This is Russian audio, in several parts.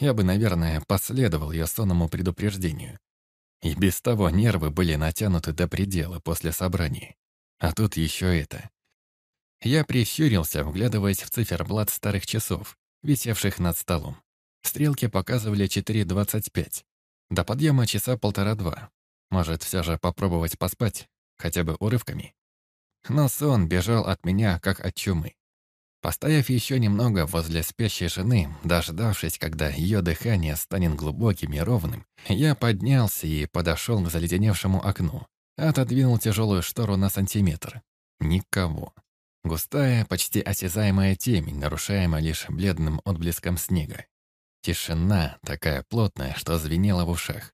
я бы, наверное, последовал ее сонному предупреждению. И без того нервы были натянуты до предела после собрания. А тут еще это. Я прищурился, вглядываясь в циферблат старых часов, висевших над столом. Стрелки показывали 4.25. До подъема часа полтора-два. Может, все же попробовать поспать, хотя бы урывками. Но сон бежал от меня, как от чумы. Постояв еще немного возле спящей жены, дождавшись, когда ее дыхание станет глубоким и ровным, я поднялся и подошел к заледеневшему окну. Отодвинул тяжелую штору на сантиметр. Никого. Густая, почти осязаемая темень, нарушаемая лишь бледным отблеском снега. Тишина, такая плотная, что звенела в ушах.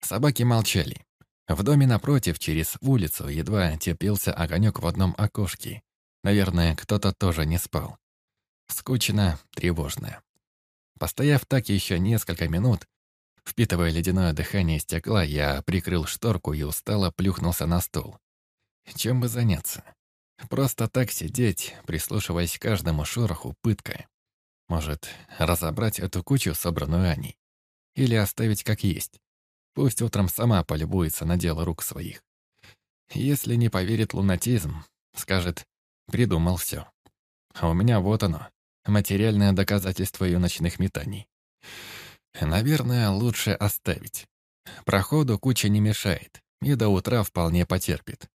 Собаки молчали. В доме напротив, через улицу, едва теплился огонек в одном окошке. Наверное, кто-то тоже не спал. Скучно, тревожно. Постояв так еще несколько минут, впитывая ледяное дыхание стекла, я прикрыл шторку и устало плюхнулся на стол. Чем бы заняться? Просто так сидеть, прислушиваясь к каждому шороху, пытка. Может, разобрать эту кучу, собранную Аней? Или оставить как есть? Пусть утром сама полюбуется на дело рук своих. Если не поверит лунатизм, скажет Придумал все. А у меня вот оно, материальное доказательство ее ночных метаний. Наверное, лучше оставить. Проходу куча не мешает, и до утра вполне потерпит.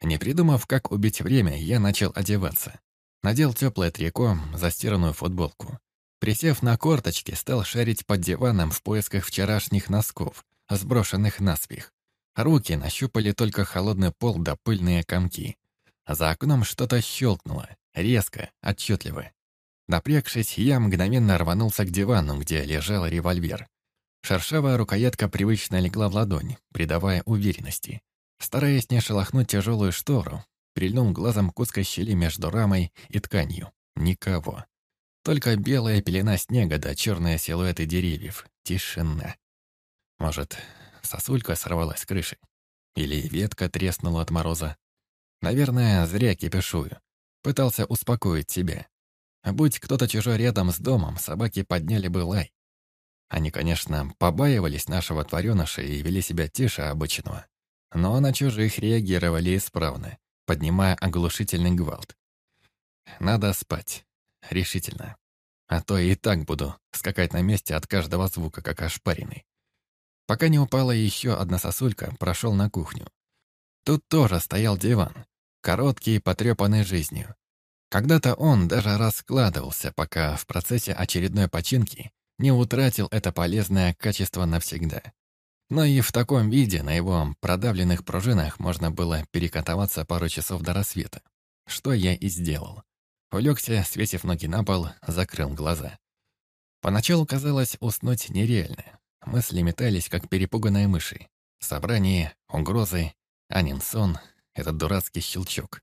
Не придумав, как убить время, я начал одеваться. Надел теплое трико, застиранную футболку. Присев на корточки, стал шарить под диваном в поисках вчерашних носков, сброшенных наспех. Руки нащупали только холодный пол да пыльные комки. За окном что-то щелкнуло, резко, отчетливо. Напрягшись, я мгновенно рванулся к дивану, где лежал револьвер. Шершавая рукоятка привычно легла в ладонь, придавая уверенности. Стараясь не шелохнуть тяжелую штору, прильнул глазом к узкой щели между рамой и тканью. Никого. Только белая пелена снега да черные силуэты деревьев. Тишина. Может, сосулька сорвалась с крыши? Или ветка треснула от мороза? Наверное, зря кипишую. Пытался успокоить себя. Будь кто-то чужой рядом с домом, собаки подняли бы лай. Они, конечно, побаивались нашего твореныша и вели себя тише обычного. Но на чужих реагировали исправно, поднимая оглушительный гвалт. Надо спать. Решительно. А то и так буду скакать на месте от каждого звука, как ошпаренный. Пока не упала еще одна сосулька, прошел на кухню. Тут тоже стоял диван, короткий и потрепанный жизнью. Когда-то он даже раскладывался, пока в процессе очередной починки не утратил это полезное качество навсегда. Но и в таком виде на его продавленных пружинах можно было перекатываться пару часов до рассвета. Что я и сделал. Улегся, свесив ноги на пол, закрыл глаза. Поначалу казалось уснуть нереально. Мысли метались, как перепуганные мыши. Собрание, угрозы, Анин сон — этот дурацкий щелчок.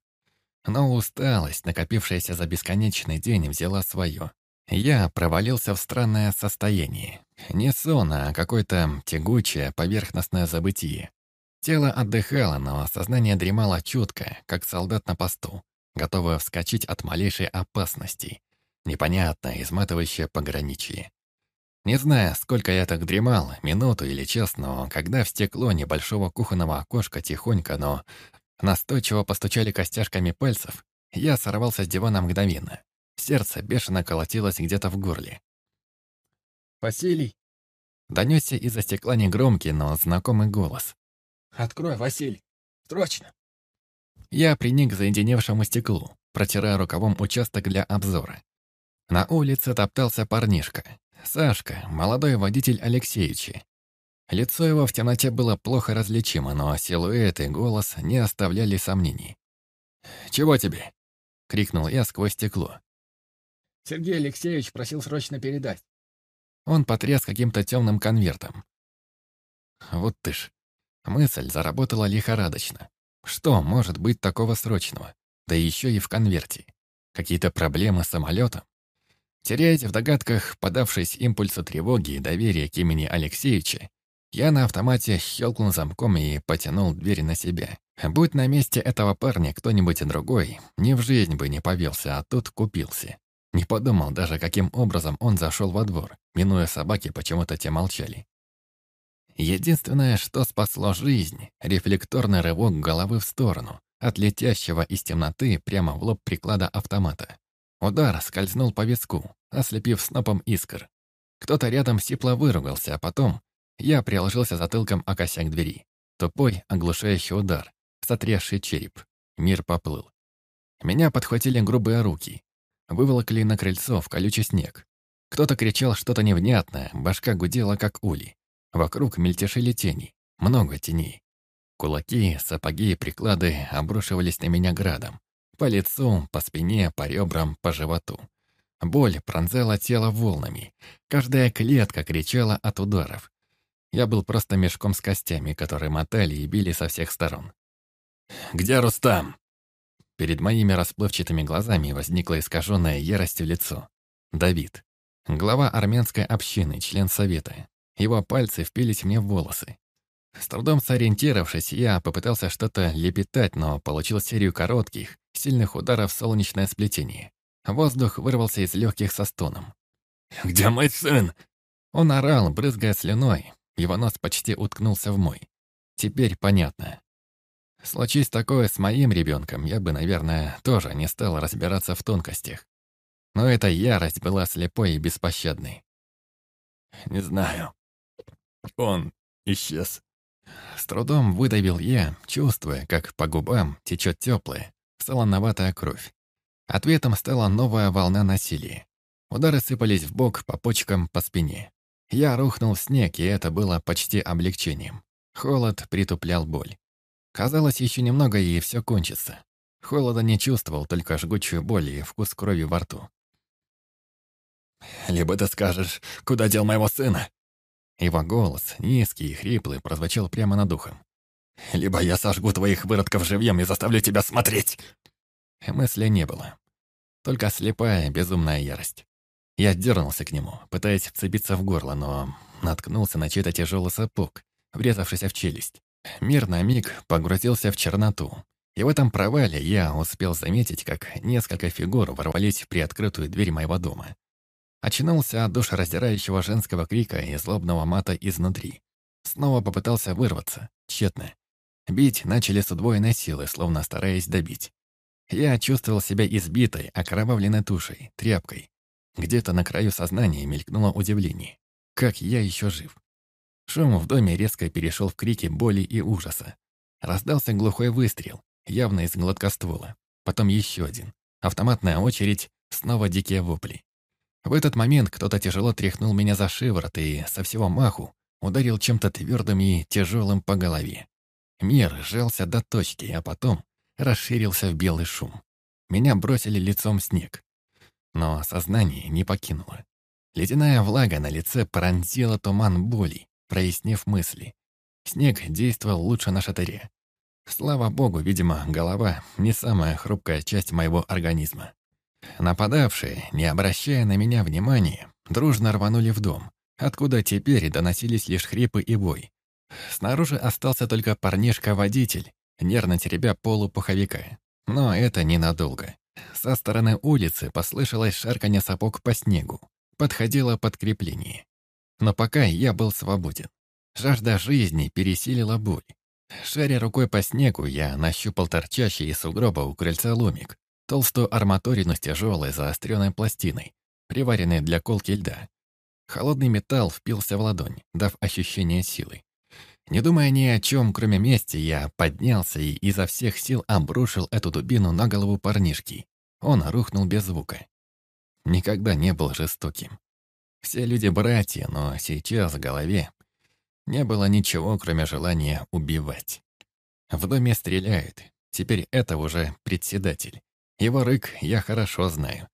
Но усталость, накопившаяся за бесконечный день, взяла свое. Я провалился в странное состояние. Не сон, а какое-то тягучее, поверхностное забытие. Тело отдыхало, но сознание дремало чутко, как солдат на посту, готовое вскочить от малейшей опасности. Непонятное, изматывающее пограничье. Не знаю, сколько я так дремал, минуту или час, но когда в стекло небольшого кухонного окошка тихонько, но настойчиво постучали костяшками пальцев, я сорвался с дивана мгновенно. Сердце бешено колотилось где-то в горле. «Василий!» Донесся из-за стекла негромкий, но знакомый голос. «Открой, Василий! Срочно!» Я приник к заединевшему стеклу, протирая рукавом участок для обзора. На улице топтался парнишка, Сашка, молодой водитель Алексеевича. Лицо его в темноте было плохо различимо, но силуэт и голос не оставляли сомнений. «Чего тебе?» — крикнул я сквозь стекло. «Сергей Алексеевич просил срочно передать». Он потряс каким-то темным конвертом. Вот ты ж. Мысль заработала лихорадочно. Что может быть такого срочного? Да еще и в конверте. Какие-то проблемы с самолетом? Теряясь в догадках, подавшись импульсу тревоги и доверия к имени Алексеевича, я на автомате щелкнул замком и потянул дверь на себя. Будь на месте этого парня кто-нибудь другой, ни в жизнь бы не повелся, а тут купился. Не подумал даже, каким образом он зашел во двор, минуя собаки, почему-то те молчали. Единственное, что спасло жизнь — рефлекторный рывок головы в сторону, от летящего из темноты прямо в лоб приклада автомата. Удар скользнул по виску, ослепив снопом искр. Кто-то рядом сипло выругался, а потом я приложился затылком о косяк двери. Тупой, оглушающий удар, сотрясший череп. Мир поплыл. Меня подхватили грубые руки. Выволокли на крыльцо в колючий снег. Кто-то кричал что-то невнятное, башка гудела, как ули. Вокруг мельтешили тени, много теней. Кулаки, сапоги и приклады обрушивались на меня градом. По лицу, по спине, по ребрам, по животу. Боль пронзала тело волнами. Каждая клетка кричала от ударов. Я был просто мешком с костями, которые мотали и били со всех сторон. «Где Рустам?» Перед моими расплывчатыми глазами возникла искаженная яростью лицо. Давид. Глава армянской общины, член совета. Его пальцы впились мне в волосы. С трудом сориентировавшись, я попытался что-то лепетать, но получил серию коротких, сильных ударов в солнечное сплетение. Воздух вырвался из легких со стоном. «Где мой сын?» Он орал, брызгая слюной. Его нос почти уткнулся в мой. Теперь понятно. Случись такое с моим ребенком, я бы, наверное, тоже не стал разбираться в тонкостях. Но эта ярость была слепой и беспощадной. «Не знаю. Он исчез». С трудом выдавил я, чувствуя, как по губам течет теплая, солоноватая кровь. Ответом стала новая волна насилия. Удары сыпались в бок, по почкам, по спине. Я рухнул в снег, и это было почти облегчением. Холод притуплял боль. Казалось, еще немного, и все кончится. Холода не чувствовал, только жгучую боль и вкус крови во рту. «Либо ты скажешь, куда дел моего сына?» Его голос, низкий и хриплый, прозвучал прямо над ухом. «Либо я сожгу твоих выродков живьем и заставлю тебя смотреть!» Мысли не было. Только слепая, безумная ярость. Я дернулся к нему, пытаясь вцепиться в горло, но наткнулся на чей-то тяжелый сапог, врезавшийся в челюсть. Мир на миг погрузился в черноту. И в этом провале я успел заметить, как несколько фигур ворвались в приоткрытую дверь моего дома. Очнулся от душераздирающего женского крика и злобного мата изнутри. Снова попытался вырваться, тщетно. Бить начали с удвоенной силы, словно стараясь добить. Я чувствовал себя избитой, окровавленной тушей, тряпкой. Где-то на краю сознания мелькнуло удивление. Как я еще жив? Шум в доме резко перешел в крики боли и ужаса. Раздался глухой выстрел, явно из гладкоствола. Потом еще один. Автоматная очередь, снова дикие вопли. В этот момент кто-то тяжело тряхнул меня за шиворот и со всего маху ударил чем-то твердым и тяжелым по голове. Мир сжался до точки, а потом расширился в белый шум. Меня бросили лицом снег. Но сознание не покинуло. Ледяная влага на лице пронзила туман боли, прояснив мысли. Снег действовал лучше на шатыре. Слава богу, видимо, голова — не самая хрупкая часть моего организма. Нападавшие, не обращая на меня внимания, дружно рванули в дом, откуда теперь доносились лишь хрипы и бой. Снаружи остался только парнишка-водитель, нервно теребя полу пуховика. Но это ненадолго. Со стороны улицы послышалось шарканье сапог по снегу. Подходило подкрепление. Но пока я был свободен. Жажда жизни пересилила боль. Шаря рукой по снегу, я нащупал торчащий из сугроба у крыльца ломик, толстую арматурину с тяжелой заостренной пластиной, приваренной для колки льда. Холодный металл впился в ладонь, дав ощущение силы. Не думая ни о чем, кроме мести, я поднялся и изо всех сил обрушил эту дубину на голову парнишки. Он рухнул без звука. Никогда не был жестоким. Все люди братья, но сейчас в голове не было ничего, кроме желания убивать. В доме стреляют. Теперь это уже председатель. Его рык я хорошо знаю.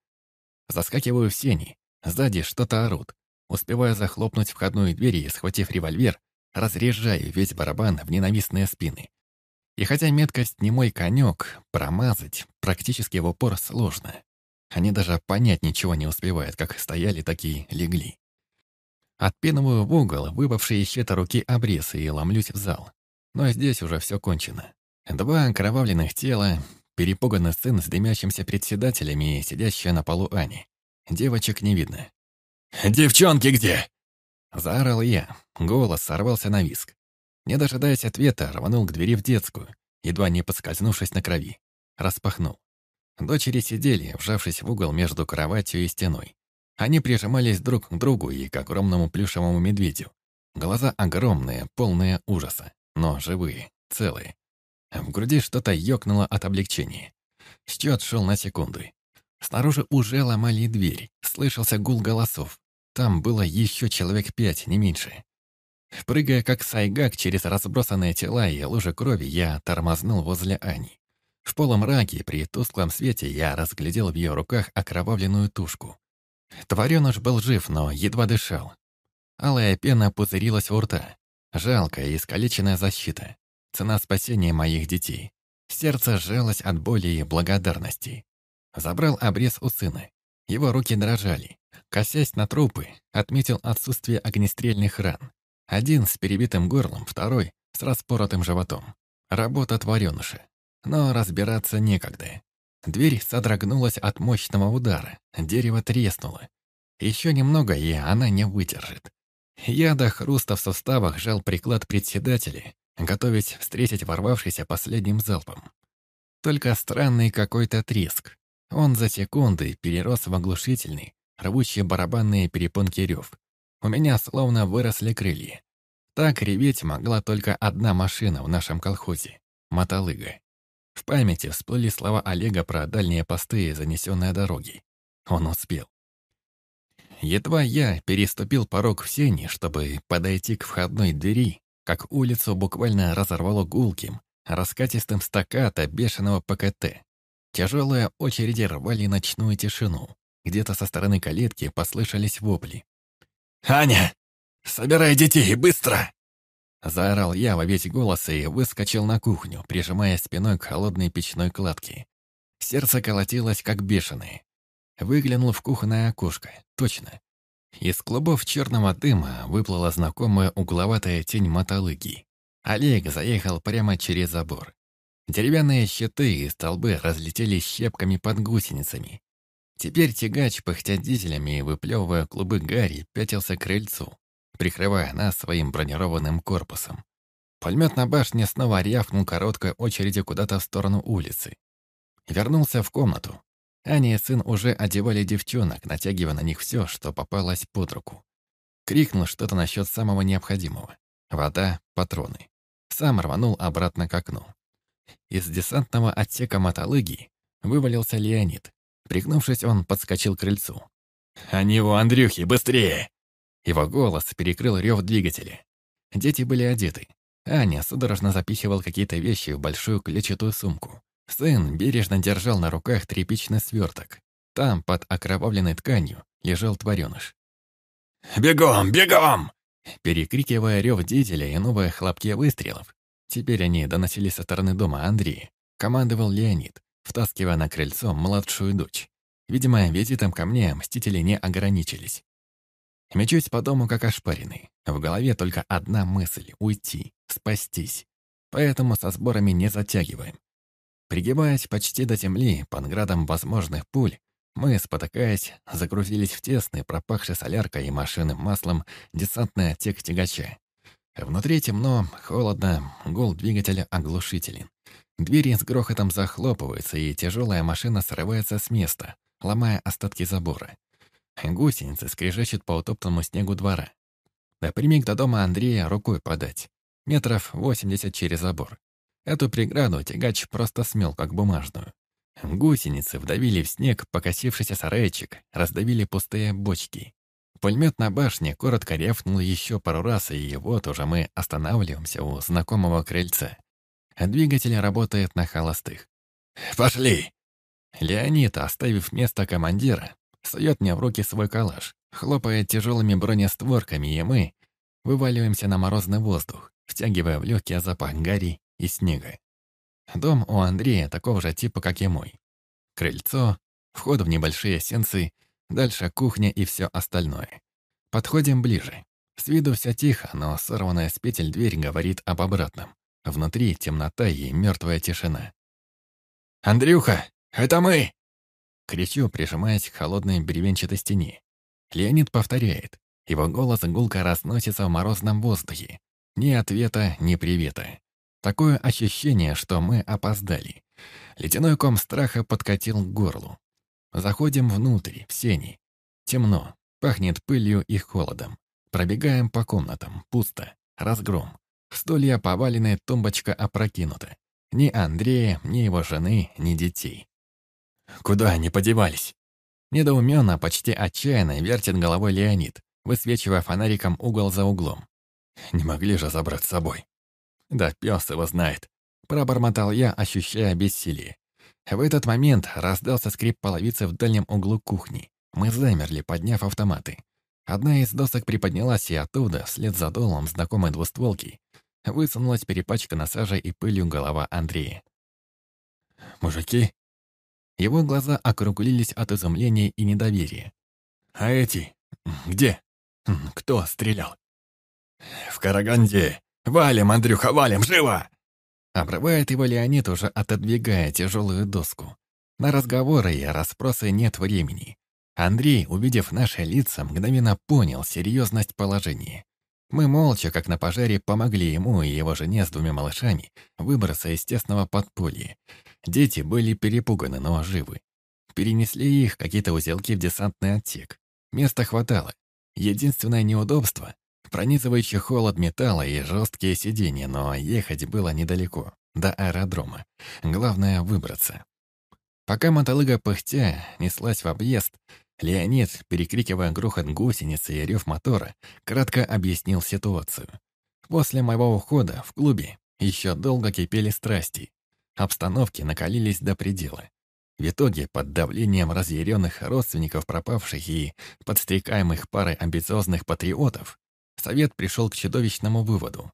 Заскакиваю в сени. Сзади что-то орут. Успеваю захлопнуть входную дверь и, схватив револьвер, разряжаю весь барабан в ненавистные спины. И хотя меткость не мой конек, промазать практически в упор сложно. Они даже понять ничего не успевают, как стояли, такие легли. Отпинываю в угол выпавшие из щета руки обрезы и ломлюсь в зал. Но здесь уже все кончено. Два окровавленных тела, перепуганный сын с дымящимся председателями и сидящая на полу Ани. Девочек не видно. «Девчонки где?» Заорал я. Голос сорвался на виск. Не дожидаясь ответа, рванул к двери в детскую, едва не подскользнувшись на крови. Распахнул. Дочери сидели, вжавшись в угол между кроватью и стеной. Они прижимались друг к другу и к огромному плюшевому медведю. Глаза огромные, полные ужаса, но живые, целые. В груди что-то ёкнуло от облегчения. Счет шел на секунды. Снаружи уже ломали дверь, слышался гул голосов. Там было еще человек пять, не меньше. Прыгая как сайгак через разбросанные тела и лужи крови, я тормознул возле Ани. В полумраке, при тусклом свете, я разглядел в ее руках окровавленную тушку. Твареныш был жив, но едва дышал. Алая пена пузырилась у рта. Жалкая и искалеченная защита. Цена спасения моих детей. Сердце сжалось от боли и благодарности. Забрал обрез у сына. Его руки дрожали. Косясь на трупы, отметил отсутствие огнестрельных ран. Один с перебитым горлом, второй с распоротым животом. Работа твареныша. Но разбираться некогда. Дверь содрогнулась от мощного удара. Дерево треснуло. Еще немного, и она не выдержит. Я до хруста в суставах жал приклад председателя, готовясь встретить ворвавшийся последним залпом. Только странный какой-то треск. Он за секунды перерос в оглушительный, рвущий барабанные перепонки рев. У меня словно выросли крылья. Так реветь могла только одна машина в нашем колхозе — мотолыга. В памяти всплыли слова Олега про дальние посты и занесенные дороги. Он успел. Едва я переступил порог в сени, чтобы подойти к входной двери, как улицу буквально разорвало гулким, раскатистым стаката бешеного ПКТ. Тяжелые очереди рвали ночную тишину. Где-то со стороны калитки послышались вопли. «Аня, собирай детей, быстро!» Заорал я во весь голос и выскочил на кухню, прижимая спиной к холодной печной кладке. Сердце колотилось, как бешеное. Выглянул в кухонное окошко. Точно. Из клубов черного дыма выплыла знакомая угловатая тень мотолыги. Олег заехал прямо через забор. Деревянные щиты и столбы разлетелись щепками под гусеницами. Теперь тягач, пыхтя дизелями и выплевывая клубы гари, пятился к крыльцу прикрывая нас своим бронированным корпусом. Пулемет на башне снова рявкнул короткой очередью куда-то в сторону улицы. Вернулся в комнату. Аня и сын уже одевали девчонок, натягивая на них все, что попалось под руку. Крикнул что-то насчет самого необходимого. Вода, патроны. Сам рванул обратно к окну. Из десантного отсека мотолыги вывалился Леонид. Пригнувшись, он подскочил к крыльцу. «Они у Андрюхи, быстрее!» Его голос перекрыл рев двигателя. Дети были одеты. Аня судорожно запихивал какие-то вещи в большую клетчатую сумку. Сын бережно держал на руках тряпичный сверток. Там, под окровавленной тканью, лежал твареныш. «Бегом, бегом!» Перекрикивая рев дизеля и новые хлопки выстрелов, теперь они доносились со стороны дома Андрея, командовал Леонид, втаскивая на крыльцо младшую дочь. Видимо, визитом ко мне мстители не ограничились. Мечусь по дому как ошпаренный. В голове только одна мысль — уйти, спастись. Поэтому со сборами не затягиваем. Пригибаясь почти до земли, под градом возможных пуль, мы, спотыкаясь, загрузились в тесный, пропахший соляркой и машинным маслом, десантный отсек тягача. Внутри темно, холодно, гул двигателя оглушителен. Двери с грохотом захлопываются, и тяжелая машина срывается с места, ломая остатки забора. Гусеницы скрежещет по утоптанному снегу двора. Напрямик до дома Андрея рукой подать. Метров восемьдесят через забор. Эту преграду тягач просто смел, как бумажную. Гусеницы вдавили в снег покосившийся сарайчик, раздавили пустые бочки. Пулемет на башне коротко ревнул еще пару раз, и вот уже мы останавливаемся у знакомого крыльца. Двигатель работает на холостых. «Пошли!» Леонид, оставив место командира, сует мне в руки свой калаш, хлопая тяжелыми бронестворками, и мы вываливаемся на морозный воздух, втягивая в легкий запах гари и снега. Дом у Андрея такого же типа, как и мой. Крыльцо, вход в небольшие сенцы, дальше кухня и все остальное. Подходим ближе. С виду все тихо, но сорванная с петель дверь говорит об обратном. Внутри темнота и мертвая тишина. «Андрюха, это мы!» Кричу, прижимаясь к холодной бревенчатой стене. Леонид повторяет. Его голос гулко разносится в морозном воздухе. Ни ответа, ни привета. Такое ощущение, что мы опоздали. Ледяной ком страха подкатил к горлу. Заходим внутрь, в сени. Темно, пахнет пылью и холодом. Пробегаем по комнатам, пусто, разгром. Стулья повалены, тумбочка опрокинута. Ни Андрея, ни его жены, ни детей. Куда они подевались? Недоуменно, почти отчаянно вертит головой Леонид, высвечивая фонариком угол за углом. Не могли же забрать с собой. Да пес его знает. Пробормотал я, ощущая бессилие. В этот момент раздался скрип половицы в дальнем углу кухни. Мы замерли, подняв автоматы. Одна из досок приподнялась, и оттуда, вслед за долом знакомой двустволки, высунулась перепачкана сажей и пылью голова Андрея. «Мужики?» Его глаза округлились от изумления и недоверия. «А эти? Где? Кто стрелял?» «В Караганде! Валим, Андрюха, валим, живо!» Обрывает его Леонид, уже отодвигая тяжелую доску. На разговоры и расспросы нет времени. Андрей, увидев наши лица, мгновенно понял серьезность положения. Мы молча, как на пожаре, помогли ему и его жене с двумя малышами выбраться из тесного подполья. Дети были перепуганы, но живы. Перенесли их какие-то узелки в десантный отсек. Места хватало. Единственное неудобство Пронизывающий холод металла и жесткие сиденья, но ехать было недалеко, до аэродрома. Главное — выбраться. Пока мотолыга пыхтя неслась в объезд, Леонид, перекрикивая грохот гусеницы и рев мотора, кратко объяснил ситуацию. После моего ухода в клубе еще долго кипели страсти. Обстановки накалились до предела. В итоге, под давлением разъяренных родственников пропавших и подстрекаемых парой амбициозных патриотов, Совет пришел к чудовищному выводу.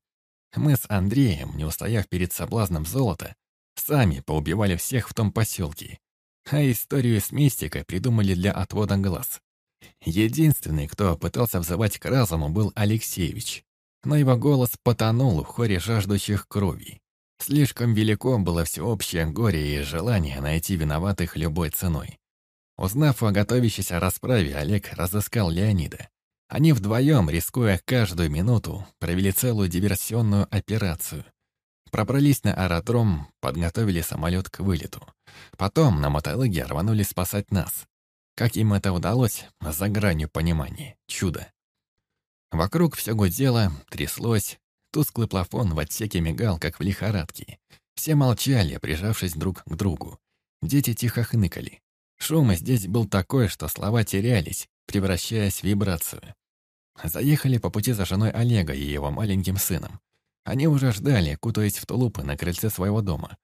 Мы с Андреем, не устояв перед соблазном золота, сами поубивали всех в том поселке, а историю с мистикой придумали для отвода глаз. Единственный, кто пытался взывать к разуму, был Алексеевич, но его голос потонул в хоре жаждущих крови. Слишком велико было всеобщее горе и желание найти виноватых любой ценой. Узнав о готовящейся расправе, Олег разыскал Леонида. Они вдвоем, рискуя каждую минуту, провели целую диверсионную операцию. Пробрались на аэродром, подготовили самолет к вылету. Потом на мотолыге рванули спасать нас. Как им это удалось, за гранью понимания. Чудо. Вокруг все гудело, тряслось. Тусклый плафон в отсеке мигал, как в лихорадке. Все молчали, прижавшись друг к другу. Дети тихо хныкали. Шум здесь был такой, что слова терялись, превращаясь в вибрацию. Заехали по пути за женой Олега и его маленьким сыном. Они уже ждали, кутаясь в тулупы на крыльце своего дома.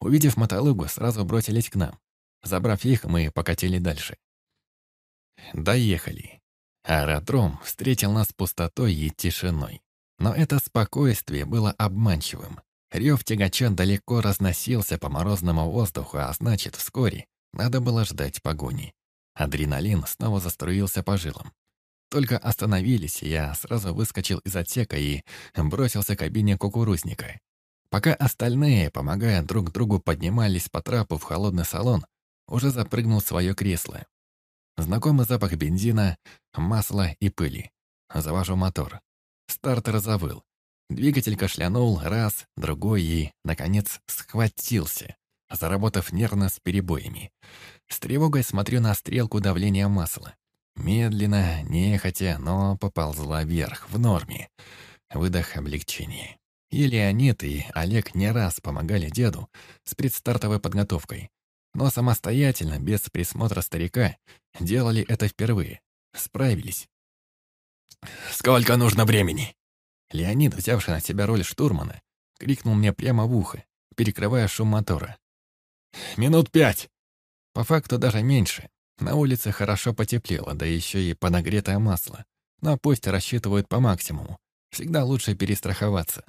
Увидев мотолыгу, сразу бросились к нам. Забрав их, мы покатили дальше. Доехали. Аэродром встретил нас пустотой и тишиной. Но это спокойствие было обманчивым. Рев тягача далеко разносился по морозному воздуху, а значит, вскоре надо было ждать погони. Адреналин снова заструился по жилам. Только остановились, я сразу выскочил из отсека и бросился к кабине кукурузника. Пока остальные, помогая друг другу, поднимались по трапу в холодный салон, уже запрыгнул в свое кресло. Знакомый запах бензина, масла и пыли. Завожу мотор. Стартер завыл. Двигатель кашлянул раз, другой и, наконец, схватился, заработав нервно с перебоями. С тревогой смотрю на стрелку давления масла. Медленно, нехотя, но поползла вверх, в норме. Выдох облегчения. И Леонид, и Олег не раз помогали деду с предстартовой подготовкой. Но самостоятельно, без присмотра старика, делали это впервые. Справились. «Сколько нужно времени?» Леонид, взявший на себя роль штурмана, крикнул мне прямо в ухо, перекрывая шум мотора. «Минут пять!» По факту даже меньше. На улице хорошо потеплело, да еще и подогретое масло. Но пусть рассчитывают по максимуму. Всегда лучше перестраховаться.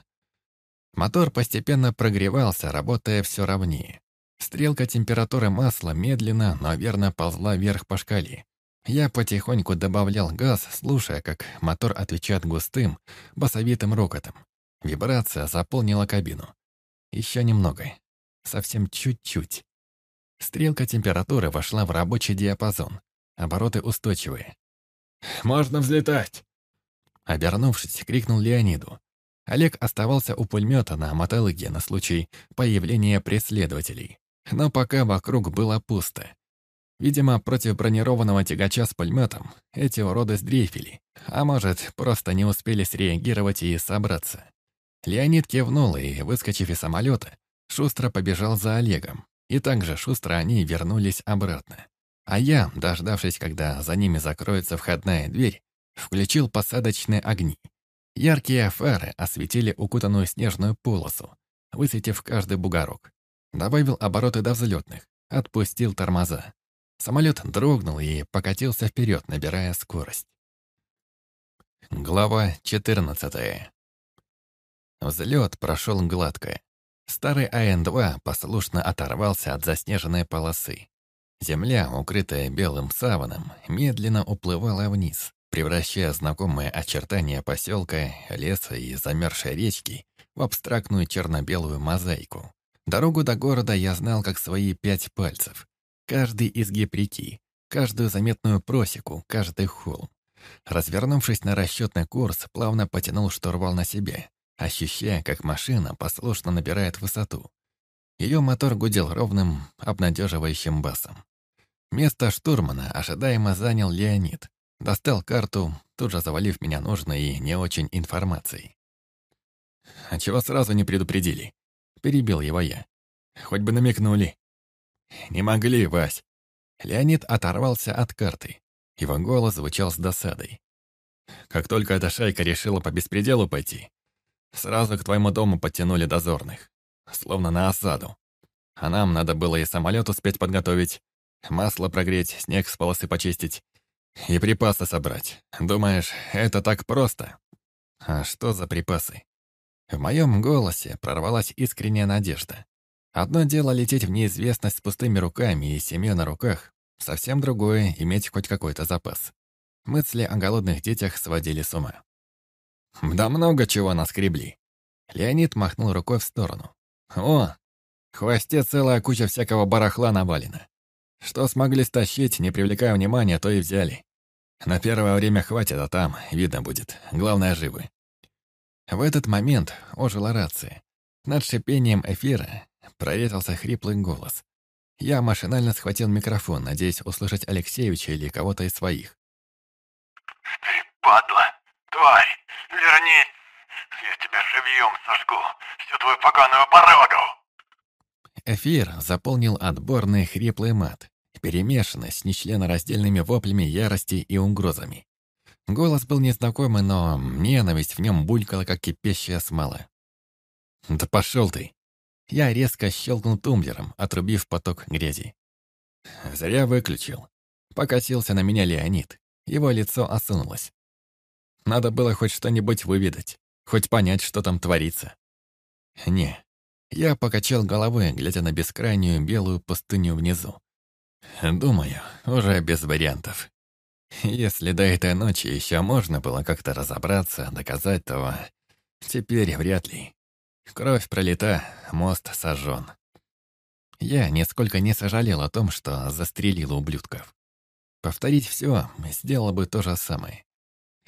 Мотор постепенно прогревался, работая все ровнее. Стрелка температуры масла медленно, но верно ползла вверх по шкале. Я потихоньку добавлял газ, слушая, как мотор отвечает густым, басовитым рокотом. Вибрация заполнила кабину. Еще немного. Совсем чуть-чуть. Стрелка температуры вошла в рабочий диапазон. Обороты устойчивые. «Можно взлетать!» Обернувшись, крикнул Леониду. Олег оставался у пулемета на мотолыге на случай появления преследователей. Но пока вокруг было пусто. Видимо, против бронированного тягача с пулеметом эти уроды сдрейфили, а может, просто не успели среагировать и собраться. Леонид кивнул и, выскочив из самолета, шустро побежал за Олегом, и также шустро они вернулись обратно. А я, дождавшись, когда за ними закроется входная дверь, включил посадочные огни. Яркие фары осветили укутанную снежную полосу, высветив каждый бугорок. Добавил обороты до взлетных, отпустил тормоза. Самолет дрогнул и покатился вперед, набирая скорость. Глава 14 Взлет прошел гладко. Старый АН-2 послушно оторвался от заснеженной полосы. Земля, укрытая белым саваном, медленно уплывала вниз, превращая знакомые очертания поселка, леса и замерзшей речки в абстрактную черно-белую мозаику. Дорогу до города я знал как свои пять пальцев. Каждый изгиб реки, каждую заметную просеку, каждый холм. Развернувшись на расчетный курс, плавно потянул штурвал на себе, ощущая, как машина послушно набирает высоту. Ее мотор гудел ровным, обнадеживающим басом. Место штурмана ожидаемо занял Леонид. Достал карту, тут же завалив меня нужной и не очень информацией. «А чего сразу не предупредили?» Перебил его я. «Хоть бы намекнули». «Не могли, Вась». Леонид оторвался от карты. Его голос звучал с досадой. «Как только эта шайка решила по беспределу пойти, Сразу к твоему дому подтянули дозорных. Словно на осаду. А нам надо было и самолет успеть подготовить, масло прогреть, снег с полосы почистить и припасы собрать. Думаешь, это так просто? А что за припасы? В моем голосе прорвалась искренняя надежда. Одно дело лететь в неизвестность с пустыми руками и семьей на руках, совсем другое — иметь хоть какой-то запас. Мысли о голодных детях сводили с ума. Да много чего наскребли. Леонид махнул рукой в сторону. О, в хвосте целая куча всякого барахла навалена. Что смогли стащить, не привлекая внимания, то и взяли. На первое время хватит, а там видно будет. Главное, живы. В этот момент ожила рация. Над шипением эфира прорезался хриплый голос. Я машинально схватил микрофон, надеясь услышать Алексеевича или кого-то из своих. «Ты падла! Тварь! Вернись! Я тебя живьем сожгу! Всю твою поганую породу!» Эфир заполнил отборный хриплый мат, перемешанный с нечленораздельными воплями ярости и угрозами. Голос был незнакомый, но ненависть в нем булькала, как кипящая смола. «Да пошел ты!» Я резко щелкнул тумблером, отрубив поток грязи. Зря выключил. Покосился на меня Леонид. Его лицо осунулось. Надо было хоть что-нибудь выведать, хоть понять, что там творится. Не. Я покачал головой, глядя на бескрайнюю белую пустыню внизу. Думаю, уже без вариантов. Если до этой ночи еще можно было как-то разобраться, доказать, то теперь вряд ли. Кровь пролита, мост сожжен. Я нисколько не сожалел о том, что застрелил ублюдков. Повторить все, сделал бы то же самое.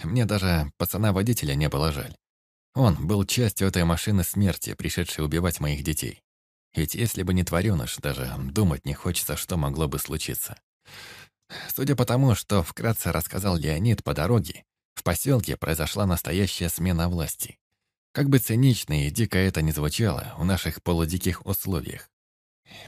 Мне даже пацана-водителя не было жаль. Он был частью этой машины смерти, пришедшей убивать моих детей. Ведь если бы не тварёныш, даже думать не хочется, что могло бы случиться. Судя по тому, что вкратце рассказал Леонид по дороге, в поселке произошла настоящая смена власти. Как бы цинично и дико это ни звучало в наших полудиких условиях.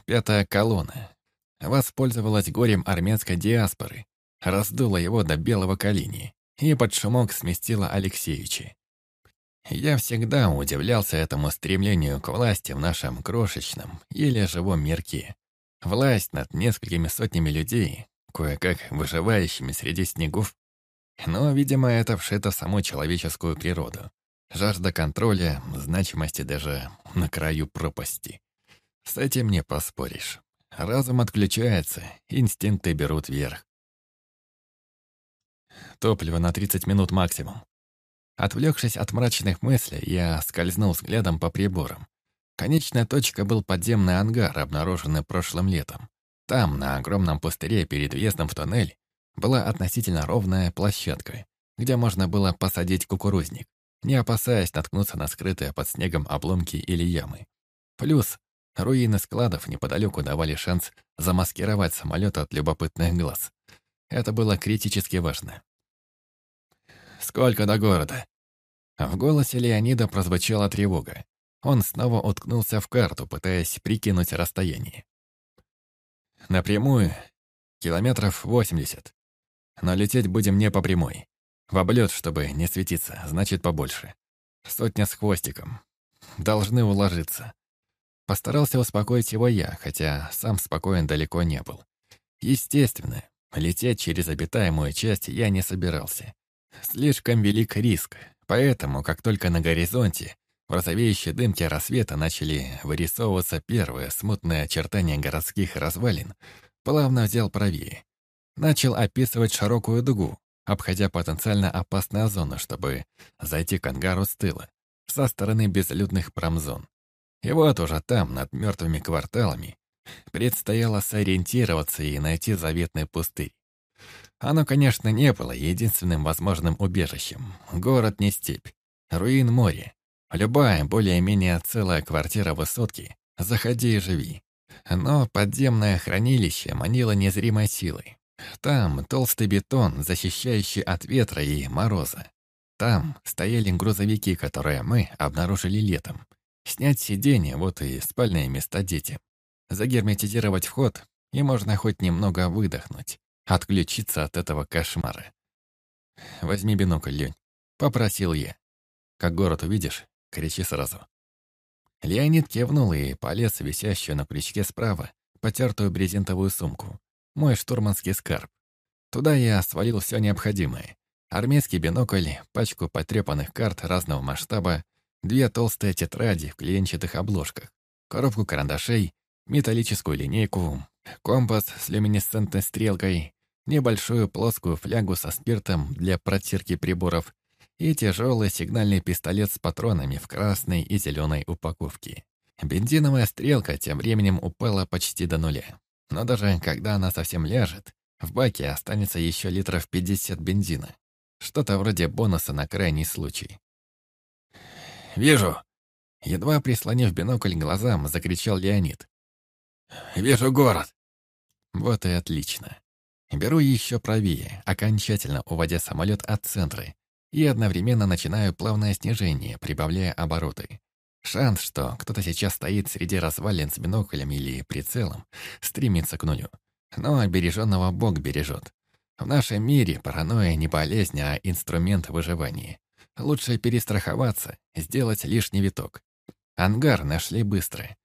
Пятая колонна воспользовалась горем армянской диаспоры, раздула его до белого колени и под шумок сместила Алексеевича. Я всегда удивлялся этому стремлению к власти в нашем крошечном, еле живом мирке. Власть над несколькими сотнями людей, кое-как выживающими среди снегов. Но, видимо, это вшито в саму человеческую природу. Жажда контроля, значимости даже на краю пропасти. С этим не поспоришь. Разум отключается, инстинкты берут верх. Топливо на 30 минут максимум. Отвлекшись от мрачных мыслей, я скользнул взглядом по приборам. Конечная точка был подземный ангар, обнаруженный прошлым летом. Там, на огромном пустыре перед въездом в тоннель, была относительно ровная площадка, где можно было посадить кукурузник, не опасаясь наткнуться на скрытые под снегом обломки или ямы. Плюс руины складов неподалеку давали шанс замаскировать самолет от любопытных глаз. Это было критически важно. «Сколько до города?» В голосе Леонида прозвучала тревога. Он снова уткнулся в карту, пытаясь прикинуть расстояние. «Напрямую километров восемьдесят. Но лететь будем не по прямой. В облет, чтобы не светиться, значит побольше. Сотня с хвостиком. Должны уложиться. Постарался успокоить его я, хотя сам спокоен далеко не был. Естественно, лететь через обитаемую часть я не собирался. Слишком велик риск, поэтому, как только на горизонте, в розовеющей дымке рассвета начали вырисовываться первые смутные очертания городских развалин, плавно взял правее. Начал описывать широкую дугу, обходя потенциально опасные зоны, чтобы зайти к ангару с тыла, со стороны безлюдных промзон. И вот уже там, над мертвыми кварталами, предстояло сориентироваться и найти заветный пустырь. Оно, конечно, не было единственным возможным убежищем. Город не степь, руин море. Любая более-менее целая квартира высотки, заходи и живи. Но подземное хранилище манило незримой силой. Там толстый бетон, защищающий от ветра и мороза. Там стояли грузовики, которые мы обнаружили летом. Снять сиденье, вот и спальные места детям. Загерметизировать вход, и можно хоть немного выдохнуть, отключиться от этого кошмара. «Возьми бинокль, Лень», — попросил я. «Как город увидишь, кричи сразу». Леонид кивнул и полез висящую на плечке справа потертую брезентовую сумку мой штурманский скарб. Туда я свалил все необходимое. Армейский бинокль, пачку потрепанных карт разного масштаба, две толстые тетради в клеенчатых обложках, коробку карандашей, металлическую линейку, компас с люминесцентной стрелкой, небольшую плоскую флягу со спиртом для протирки приборов и тяжелый сигнальный пистолет с патронами в красной и зеленой упаковке. Бензиновая стрелка тем временем упала почти до нуля. Но даже когда она совсем ляжет, в баке останется еще литров 50 бензина. Что-то вроде бонуса на крайний случай. «Вижу!» Едва прислонив бинокль глазам, закричал Леонид. «Вижу город!» Вот и отлично. Беру еще правее, окончательно уводя самолет от центра, и одновременно начинаю плавное снижение, прибавляя обороты. Шанс, что кто-то сейчас стоит среди развалин с биноклем или прицелом, стремится к нулю. Но обереженного Бог бережет. В нашем мире паранойя не болезнь, а инструмент выживания. Лучше перестраховаться, сделать лишний виток. Ангар нашли быстро.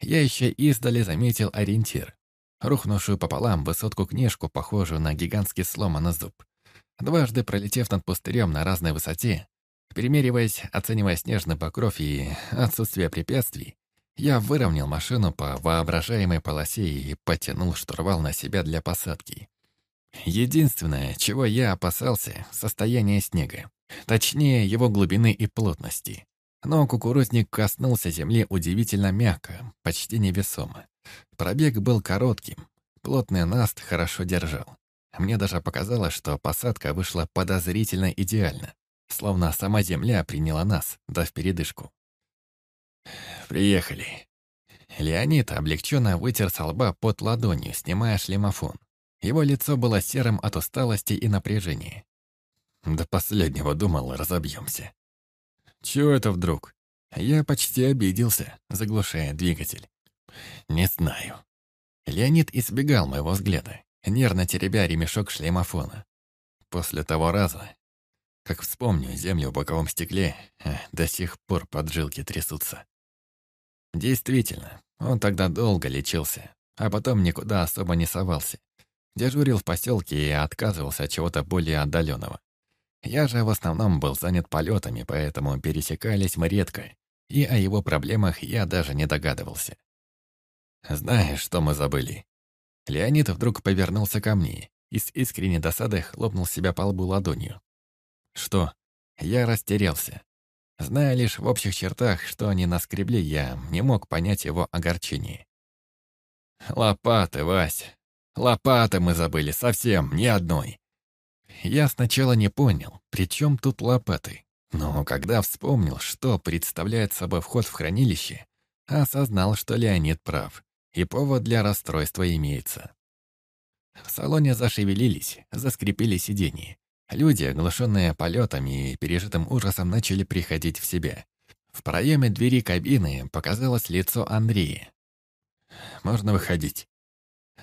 Я еще издали заметил ориентир. Рухнувшую пополам высотку-книжку, похожую на гигантский сломанный зуб. Дважды пролетев над пустырем на разной высоте, Примериваясь, оценивая снежный покров и отсутствие препятствий, я выровнял машину по воображаемой полосе и потянул штурвал на себя для посадки. Единственное, чего я опасался — состояние снега. Точнее, его глубины и плотности. Но кукурузник коснулся земли удивительно мягко, почти невесомо. Пробег был коротким, плотный наст хорошо держал. Мне даже показалось, что посадка вышла подозрительно идеально словно сама земля приняла нас, дав передышку. «Приехали». Леонид облегченно вытер со лба под ладонью, снимая шлемофон. Его лицо было серым от усталости и напряжения. До последнего думал, разобьемся. Чего это вдруг? Я почти обиделся, заглушая двигатель. Не знаю. Леонид избегал моего взгляда, нервно теребя ремешок шлемофона. После того раза как вспомню землю в боковом стекле, до сих пор поджилки трясутся. Действительно, он тогда долго лечился, а потом никуда особо не совался. Дежурил в поселке и отказывался от чего-то более отдаленного. Я же в основном был занят полетами, поэтому пересекались мы редко, и о его проблемах я даже не догадывался. «Знаешь, что мы забыли?» Леонид вдруг повернулся ко мне и с искренней досадой хлопнул себя по лбу ладонью. Что? Я растерялся. Зная лишь в общих чертах, что они наскребли, я не мог понять его огорчение. Лопаты, Вась. Лопаты мы забыли, совсем, ни одной. Я сначала не понял, при чем тут лопаты. Но когда вспомнил, что представляет собой вход в хранилище, осознал, что Леонид прав, и повод для расстройства имеется. В салоне зашевелились, заскрипели сиденья. Люди, оглушенные полетами и пережитым ужасом, начали приходить в себя. В проеме двери кабины показалось лицо Андрея. «Можно выходить?»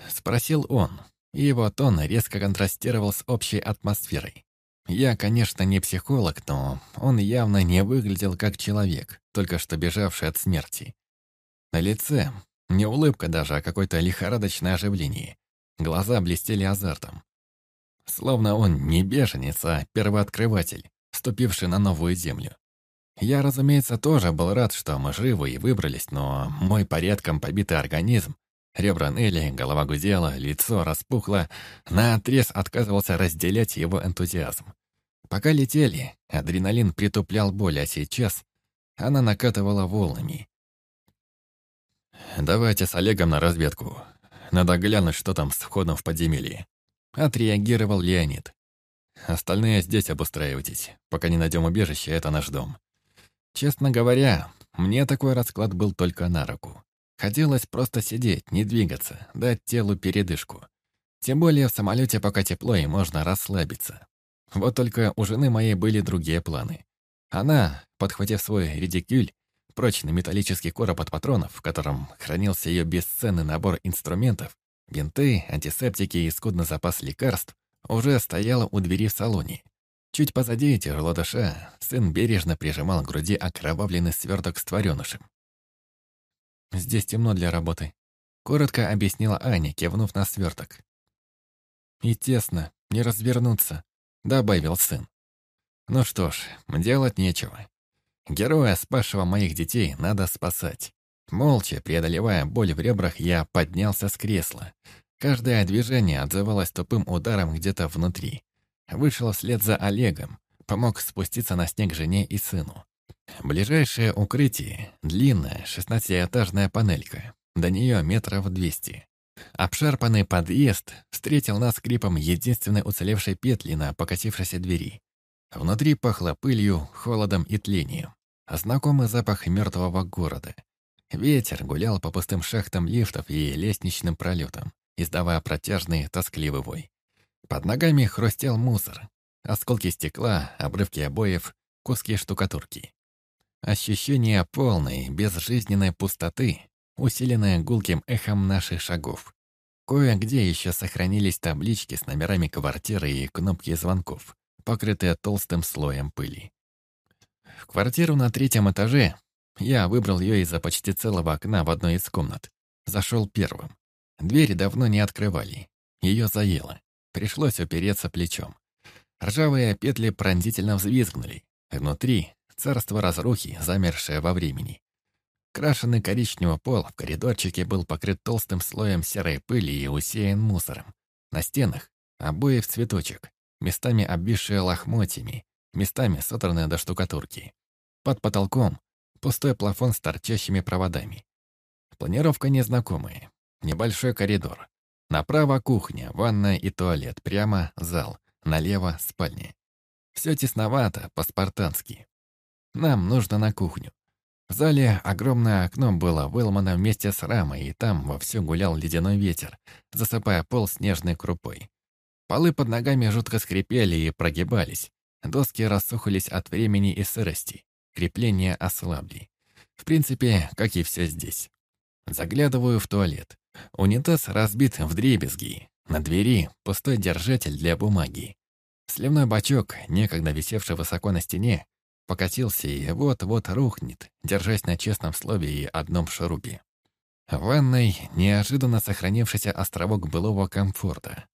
Спросил он, и его тон резко контрастировал с общей атмосферой. Я, конечно, не психолог, но он явно не выглядел как человек, только что бежавший от смерти. На лице не улыбка даже, а какое-то лихорадочное оживление. Глаза блестели азартом. Словно он не беженец, а первооткрыватель, ступивший на новую землю. Я, разумеется, тоже был рад, что мы живы и выбрались, но мой порядком побитый организм, ребра ныли, голова гудела, лицо распухло, наотрез отказывался разделять его энтузиазм. Пока летели, адреналин притуплял боль, а сейчас она накатывала волнами. «Давайте с Олегом на разведку. Надо глянуть, что там с входом в подземелье», — отреагировал Леонид. «Остальные здесь обустраивайтесь. Пока не найдем убежище, это наш дом. Честно говоря, мне такой расклад был только на руку. Хотелось просто сидеть, не двигаться, дать телу передышку. Тем более в самолете пока тепло и можно расслабиться. Вот только у жены моей были другие планы. Она, подхватив свой редикюль, прочный металлический короб от патронов, в котором хранился ее бесценный набор инструментов, бинты, антисептики и скудный запас лекарств, уже стояла у двери в салоне Чуть позади, тяжело дыша, сын бережно прижимал к груди окровавленный сверток с тваренышем. «Здесь темно для работы», — коротко объяснила Аня, кивнув на сверток. «И тесно, не развернуться», — добавил сын. «Ну что ж, делать нечего. Героя, спасшего моих детей, надо спасать». Молча, преодолевая боль в ребрах, я поднялся с кресла. Каждое движение отзывалось тупым ударом где-то внутри. Вышел вслед за Олегом, помог спуститься на снег жене и сыну. Ближайшее укрытие — длинная шестнадцатиэтажная панелька, до нее метров двести. Обшарпанный подъезд встретил нас скрипом единственной уцелевшей петли на покосившейся двери. Внутри пахло пылью, холодом и тлением. Знакомый запах мертвого города. Ветер гулял по пустым шахтам лифтов и лестничным пролетам, издавая протяжный, тоскливый вой. Под ногами хрустел мусор. Осколки стекла, обрывки обоев, куски штукатурки. Ощущение полной, безжизненной пустоты, усиленное гулким эхом наших шагов. Кое-где еще сохранились таблички с номерами квартиры и кнопки звонков, покрытые толстым слоем пыли. В квартиру на третьем этаже я выбрал ее из-за почти целого окна в одной из комнат. Зашел первым. Двери давно не открывали. Ее заело. Пришлось упереться плечом. Ржавые петли пронзительно взвизгнули. Внутри — царство разрухи, замершее во времени. Крашеный коричневый пол в коридорчике был покрыт толстым слоем серой пыли и усеян мусором. На стенах — обои в цветочек, местами обвисшие лохмотьями, местами сотранные до штукатурки. Под потолком — пустой плафон с торчащими проводами. Планировка незнакомая. Небольшой коридор. Направо кухня, ванная и туалет, прямо зал, налево спальня. Все тесновато, по-спартански. Нам нужно на кухню. В зале огромное окно было выломано вместе с рамой, и там вовсю гулял ледяной ветер, засыпая пол снежной крупой. Полы под ногами жутко скрипели и прогибались. Доски рассухались от времени и сырости. Крепления ослабли. В принципе, как и все здесь. Заглядываю в туалет. Унитаз разбит в дребезги. На двери пустой держатель для бумаги. Сливной бачок, некогда висевший высоко на стене, покатился и вот-вот рухнет, держась на честном слове и одном шурупе. В ванной неожиданно сохранившийся островок былого комфорта.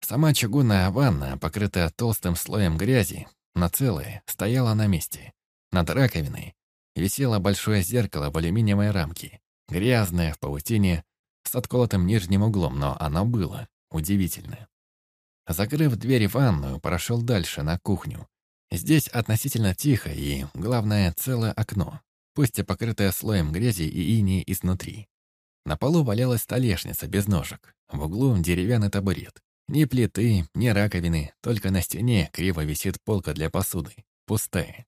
Сама чугунная ванна, покрытая толстым слоем грязи, на целое, стояла на месте. Над раковиной висело большое зеркало в алюминиевой рамке, грязное, в паутине, с отколотым нижним углом, но оно было. Удивительно. Закрыв дверь в ванную, прошел дальше, на кухню. Здесь относительно тихо и, главное, целое окно, пусть и покрытое слоем грязи и инии изнутри. На полу валялась столешница без ножек. В углу деревянный табурет. Ни плиты, ни раковины, только на стене криво висит полка для посуды. Пустая.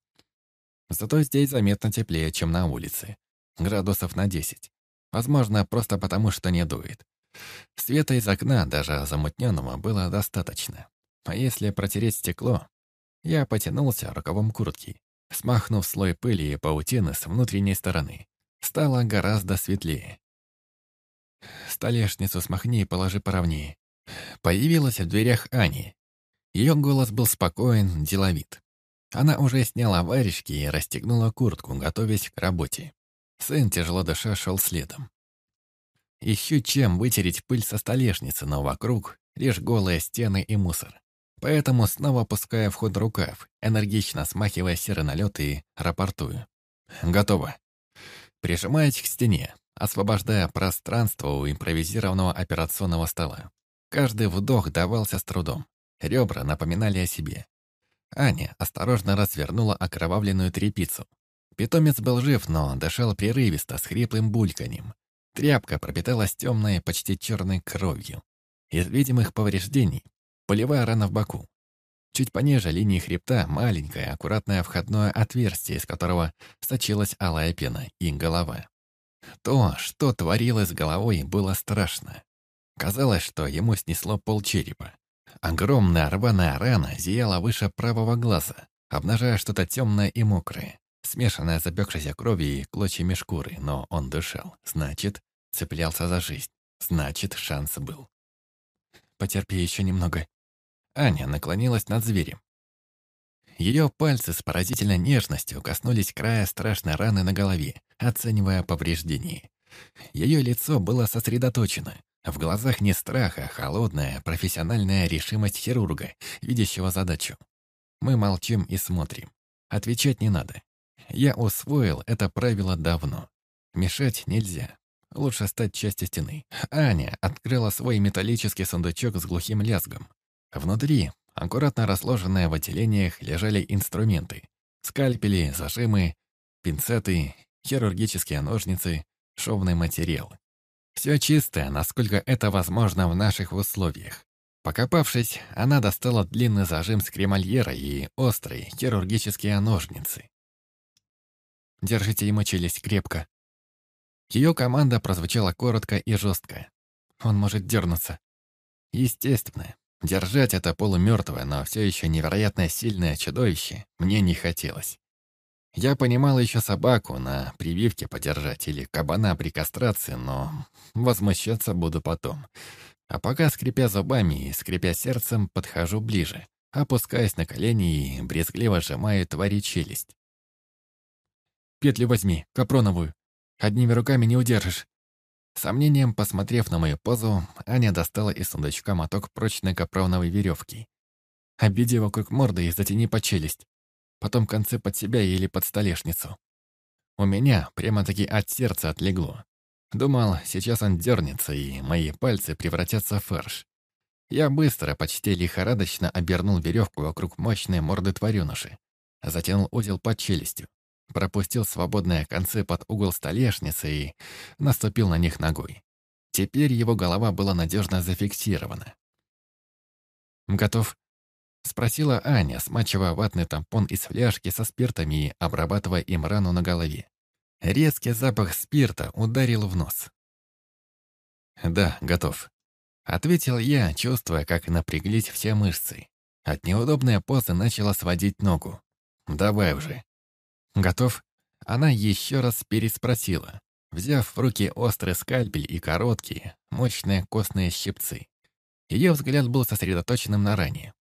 Зато здесь заметно теплее, чем на улице. Градусов на 10. Возможно, просто потому, что не дует. Света из окна, даже замутненного, было достаточно. А если протереть стекло? Я потянулся рукавом куртки, смахнув слой пыли и паутины с внутренней стороны. Стало гораздо светлее. «Столешницу смахни и положи поровнее». Появилась в дверях Ани. Ее голос был спокоен, деловит. Она уже сняла варежки и расстегнула куртку, готовясь к работе. Сын, тяжело дыша, шел следом. Ищу чем вытереть пыль со столешницы, но вокруг лишь голые стены и мусор. Поэтому снова опускаю в ход рукав, энергично смахивая серый налет и рапортую. Готово. Прижимаюсь к стене, освобождая пространство у импровизированного операционного стола. Каждый вдох давался с трудом. Ребра напоминали о себе. Аня осторожно развернула окровавленную тряпицу. Питомец был жив, но дышал прерывисто, с хриплым бульканьем. Тряпка пропиталась темной, почти черной кровью. Из видимых повреждений — полевая рана в боку. Чуть пониже линии хребта маленькое, аккуратное входное отверстие, из которого сочилась алая пена и голова. То, что творилось с головой, было страшно. Казалось, что ему снесло полчерепа. Огромная рваная рана зияла выше правого глаза, обнажая что-то темное и мокрое, смешанное с запекшейся кровью и клочьями шкуры, но он дышал. Значит, Цеплялся за жизнь. Значит, шанс был. Потерпи еще немного. Аня наклонилась над зверем. Ее пальцы с поразительной нежностью коснулись края страшной раны на голове, оценивая повреждения. Ее лицо было сосредоточено. В глазах не страх, а холодная, профессиональная решимость хирурга, видящего задачу. Мы молчим и смотрим. Отвечать не надо. Я усвоил это правило давно. Мешать нельзя. Лучше стать частью стены. Аня открыла свой металлический сундучок с глухим лязгом. Внутри, аккуратно разложенные в отделениях, лежали инструменты. Скальпели, зажимы, пинцеты, хирургические ножницы, шовный материал. Все чистое, насколько это возможно в наших условиях. Покопавшись, она достала длинный зажим с кремольера и острые хирургические ножницы. «Держите ему челюсть крепко», ее команда прозвучала коротко и жестко. Он может дернуться. Естественно, держать это полумертвое, но все еще невероятно сильное чудовище мне не хотелось. Я понимал еще собаку на прививке подержать или кабана при кастрации, но возмущаться буду потом. А пока, скрипя зубами и скрипя сердцем, подхожу ближе, опускаясь на колени и брезгливо сжимаю твари челюсть. «Петли возьми, капроновую», Одними руками не удержишь». Сомнением, посмотрев на мою позу, Аня достала из сундучка моток прочной капроновой веревки. Обведи вокруг морды и затяни по челюсть. Потом концы под себя или под столешницу. У меня прямо-таки от сердца отлегло. Думал, сейчас он дернется, и мои пальцы превратятся в фарш. Я быстро, почти лихорадочно обернул веревку вокруг мощной морды тварюныши. Затянул узел под челюстью пропустил свободные концы под угол столешницы и наступил на них ногой. Теперь его голова была надежно зафиксирована. «Готов?» — спросила Аня, смачивая ватный тампон из фляжки со спиртами и обрабатывая им рану на голове. Резкий запах спирта ударил в нос. «Да, готов», — ответил я, чувствуя, как напряглись все мышцы. От неудобной позы начала сводить ногу. «Давай уже». «Готов?» Она еще раз переспросила, взяв в руки острый скальпель и короткие, мощные костные щипцы. Ее взгляд был сосредоточенным на ране.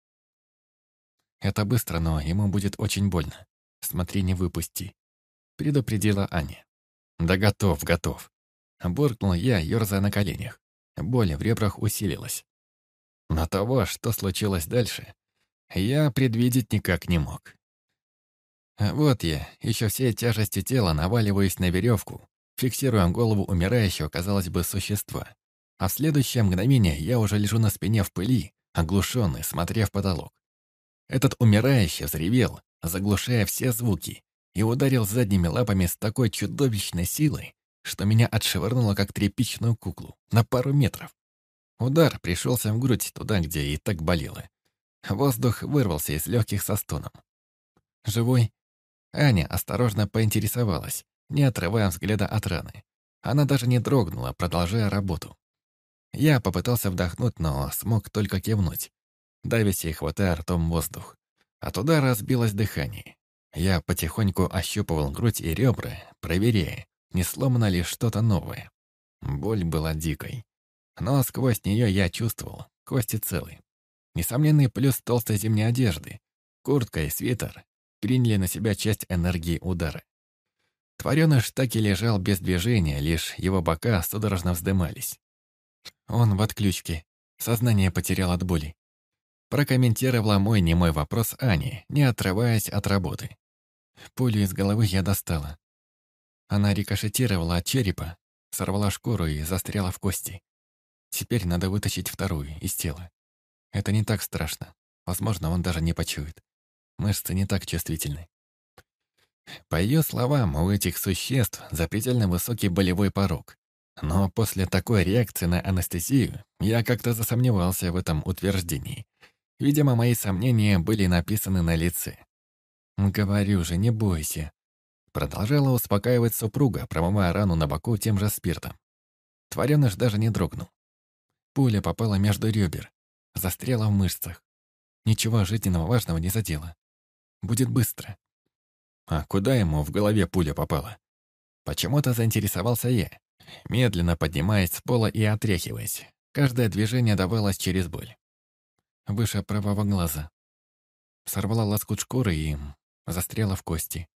«Это быстро, но ему будет очень больно. Смотри, не выпусти», — предупредила Аня. «Да готов, готов», — буркнул я, ерзая на коленях. Боль в ребрах усилилась. Но того, что случилось дальше, я предвидеть никак не мог. А вот я, еще всей тяжестью тела наваливаюсь на веревку, фиксируя голову умирающего, казалось бы, существа. А в следующее мгновение я уже лежу на спине в пыли, оглушенный, смотря в потолок. Этот умирающий взревел, заглушая все звуки, и ударил задними лапами с такой чудовищной силой, что меня отшвырнуло как тряпичную куклу на пару метров. Удар пришелся в грудь туда, где и так болело. Воздух вырвался из легких со стоном. «Живой?» Аня осторожно поинтересовалась, не отрывая взгляда от раны. Она даже не дрогнула, продолжая работу. Я попытался вдохнуть, но смог только кивнуть, давясь и хватая ртом воздух. От удара разбилось дыхание. Я потихоньку ощупывал грудь и ребра, проверяя, не сломано ли что-то новое. Боль была дикой. Но сквозь нее я чувствовал, кости целы. Несомненный плюс толстой зимней одежды. Куртка и свитер приняли на себя часть энергии удара. Твореныш так и лежал без движения, лишь его бока судорожно вздымались. Он в отключке. Сознание потерял от боли. Прокомментировала мой немой вопрос Ани, не отрываясь от работы. Пулю из головы я достала. Она рикошетировала от черепа, сорвала шкуру и застряла в кости. Теперь надо вытащить вторую из тела. Это не так страшно. Возможно, он даже не почует. Мышцы не так чувствительны. По ее словам, у этих существ запредельно высокий болевой порог. Но после такой реакции на анестезию я как-то засомневался в этом утверждении. Видимо, мои сомнения были написаны на лице. «Говорю же, не бойся». Продолжала успокаивать супруга, промывая рану на боку тем же спиртом. Твореныш даже не дрогнул. Пуля попала между ребер, застряла в мышцах. Ничего жизненного важного не задело. Будет быстро. А куда ему в голове пуля попала? Почему-то заинтересовался я, медленно поднимаясь с пола и отряхиваясь. Каждое движение давалось через боль. Выше правого глаза. Сорвала лоскут шкуры и застряла в кости.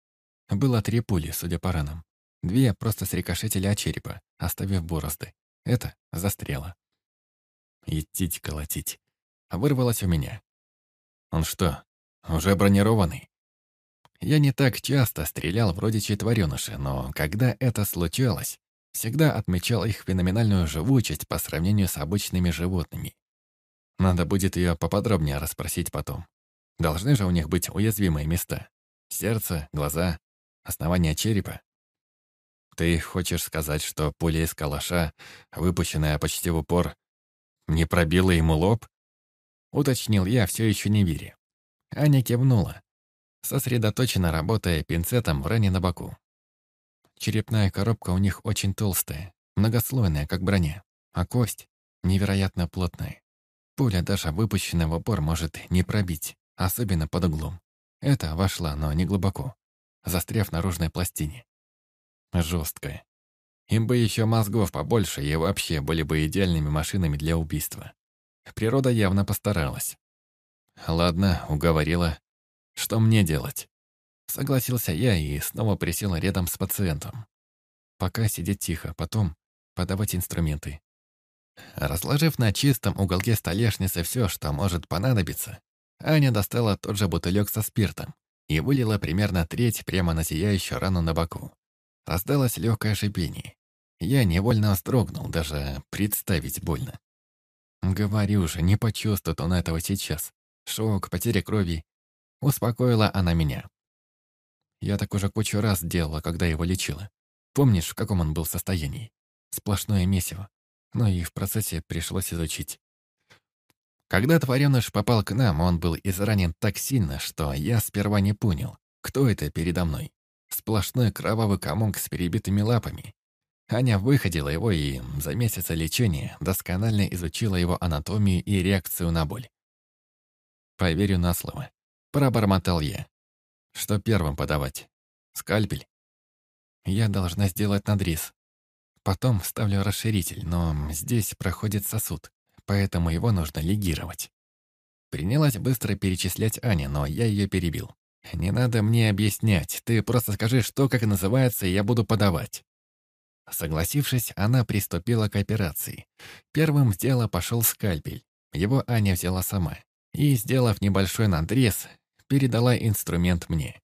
Было три пули, судя по ранам. Две просто срикошетили от черепа, оставив борозды. Это застряла. Идтить колотить. Вырвалось у меня. Он что, уже бронированный? Я не так часто стрелял в родичей тварёныши, но когда это случалось, всегда отмечал их феноменальную живучесть по сравнению с обычными животными. Надо будет ее поподробнее расспросить потом. Должны же у них быть уязвимые места. Сердце, глаза, основание черепа. Ты хочешь сказать, что пуля из калаша, выпущенная почти в упор, не пробила ему лоб? Уточнил я, все еще не веря. Аня кивнула, сосредоточенно работая пинцетом в ране на боку. Черепная коробка у них очень толстая, многослойная, как броня, а кость невероятно плотная. Пуля, даже выпущенная в упор, может не пробить, особенно под углом. Это вошла, но не глубоко, застряв наружной пластине. Жесткая. Им бы еще мозгов побольше и вообще были бы идеальными машинами для убийства. Природа явно постаралась. Ладно, уговорила. Что мне делать? Согласился я и снова присел рядом с пациентом. Пока сидеть тихо, потом подавать инструменты. Разложив на чистом уголке столешницы все, что может понадобиться, Аня достала тот же бутылек со спиртом и вылила примерно треть прямо на сияющую рану на боку. Раздалось легкое шипение. Я невольно вздрогнул, даже представить больно. Говорю же, не почувствует он этого сейчас. Шок, потеря крови. Успокоила она меня. Я так уже кучу раз делала, когда его лечила. Помнишь, в каком он был состоянии? Сплошное месиво. Но и в процессе пришлось изучить. Когда твареныш попал к нам, он был изранен так сильно, что я сперва не понял, кто это передо мной. Сплошной кровавый комок с перебитыми лапами. Аня выходила его и за месяц лечения досконально изучила его анатомию и реакцию на боль. «Поверю на слово», — пробормотал я. «Что первым подавать? Скальпель?» «Я должна сделать надрез. Потом вставлю расширитель, но здесь проходит сосуд, поэтому его нужно легировать». Принялась быстро перечислять Аня, но я ее перебил. «Не надо мне объяснять, ты просто скажи, что как называется, и я буду подавать». Согласившись, она приступила к операции. Первым в дело пошел скальпель. Его Аня взяла сама. И, сделав небольшой надрез, передала инструмент мне.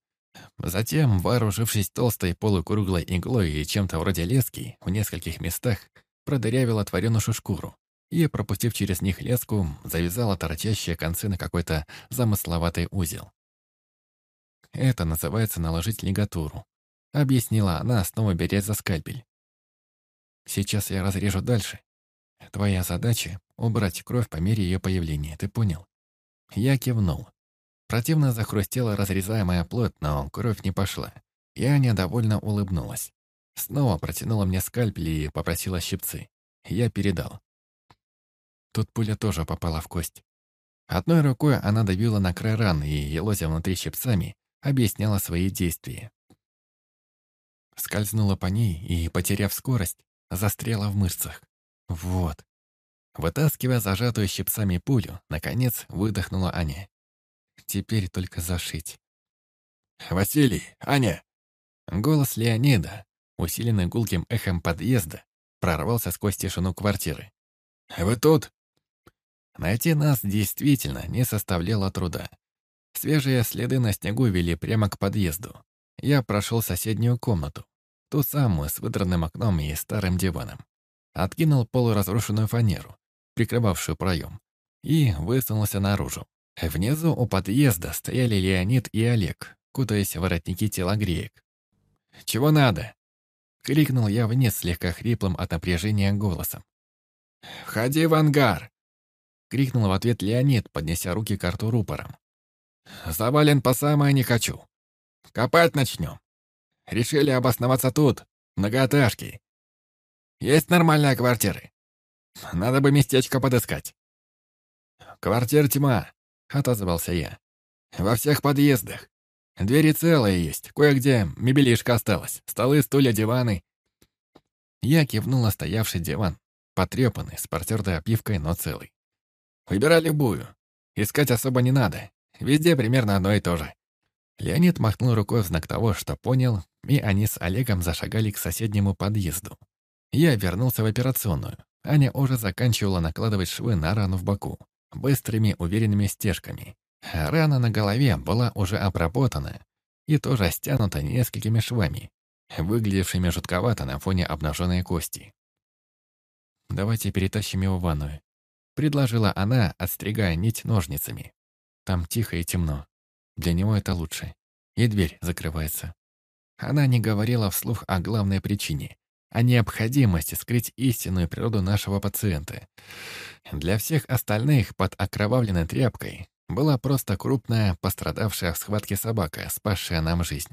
Затем, вооружившись толстой полукруглой иглой и чем-то вроде лески, в нескольких местах продырявила творенышу шкуру и, пропустив через них леску, завязала торчащие концы на какой-то замысловатый узел. «Это называется наложить лигатуру», — объяснила она, снова беря за скальпель. Сейчас я разрежу дальше. Твоя задача — убрать кровь по мере ее появления, ты понял?» Я кивнул. Противно захрустела разрезаемая плоть, но кровь не пошла. Я недовольно улыбнулась. Снова протянула мне скальпель и попросила щипцы. Я передал. Тут пуля тоже попала в кость. Одной рукой она давила на край раны и, елозя внутри щипцами, объясняла свои действия. Скользнула по ней и, потеряв скорость, застряла в мышцах. Вот. Вытаскивая зажатую щипцами пулю, наконец выдохнула Аня. Теперь только зашить. «Василий! Аня!» Голос Леонида, усиленный гулким эхом подъезда, прорвался сквозь тишину квартиры. «Вы тут?» Найти нас действительно не составляло труда. Свежие следы на снегу вели прямо к подъезду. Я прошел соседнюю комнату, ту самую с выдранным окном и старым диваном. Откинул полуразрушенную фанеру, прикрывавшую проем, и высунулся наружу. Внизу у подъезда стояли Леонид и Олег, кутаясь в воротники телогреек. «Чего надо?» — крикнул я вниз слегка хриплым от напряжения голосом. «Входи в ангар!» — крикнул в ответ Леонид, поднеся руки к рту рупором. «Завален по самое не хочу. Копать начнем. Решили обосноваться тут, многоэтажки. Есть нормальные квартиры. Надо бы местечко подыскать». «Квартир тьма», — отозвался я. «Во всех подъездах. Двери целые есть, кое-где мебелишка осталась. Столы, стулья, диваны». Я кивнул на стоявший диван, потрепанный, с протертой опивкой, но целый. «Выбирай любую. Искать особо не надо. Везде примерно одно и то же». Леонид махнул рукой в знак того, что понял, и они с Олегом зашагали к соседнему подъезду. Я вернулся в операционную. Аня уже заканчивала накладывать швы на рану в боку, быстрыми, уверенными стежками. Рана на голове была уже обработана и тоже стянута несколькими швами, выглядевшими жутковато на фоне обнаженной кости. «Давайте перетащим его в ванную», — предложила она, отстригая нить ножницами. «Там тихо и темно. Для него это лучше. И дверь закрывается». Она не говорила вслух о главной причине — о необходимости скрыть истинную природу нашего пациента. Для всех остальных под окровавленной тряпкой была просто крупная, пострадавшая в схватке собака, спасшая нам жизнь.